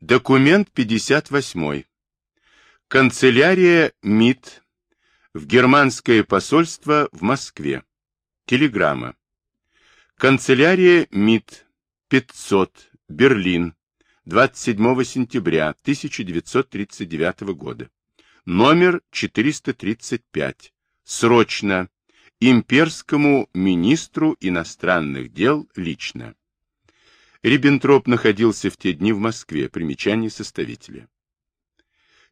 Документ 58. Канцелярия МИД в германское посольство в Москве. Телеграмма. Канцелярия МИД 500. Берлин. 27 сентября 1939 года. Номер 435. Срочно. Имперскому министру иностранных дел лично. Риббентроп находился в те дни в Москве. Примечание составителя.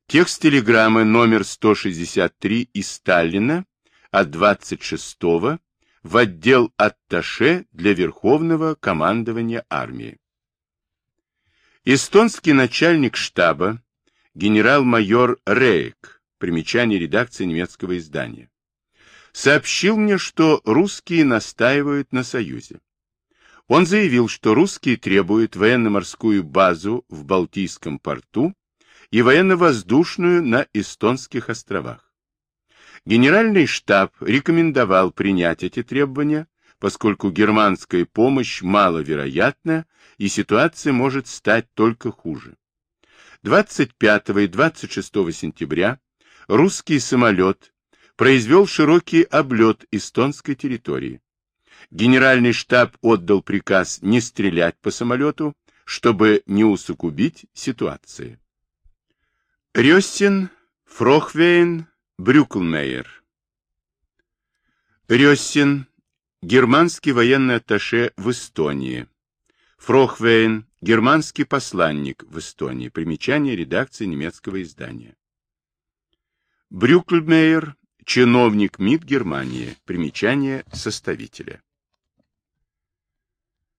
Текст телеграммы номер 163 из Сталина от 26 в отдел атташе для Верховного командования армии. Эстонский начальник штаба, генерал-майор Рейк, примечание редакции немецкого издания, сообщил мне, что русские настаивают на союзе. Он заявил, что русские требуют военно-морскую базу в Балтийском порту и военно-воздушную на Эстонских островах. Генеральный штаб рекомендовал принять эти требования, поскольку германская помощь маловероятна и ситуация может стать только хуже. 25 и 26 сентября русский самолет произвел широкий облет эстонской территории. Генеральный штаб отдал приказ не стрелять по самолету, чтобы не усугубить ситуацию. Рёссин, Фрохвейн, Брюклмейер. Рёссин, германский военный атташе в Эстонии. Фрохвейн, германский посланник в Эстонии. Примечание редакции немецкого издания. Брюклмейер, чиновник МИД Германии. Примечание составителя.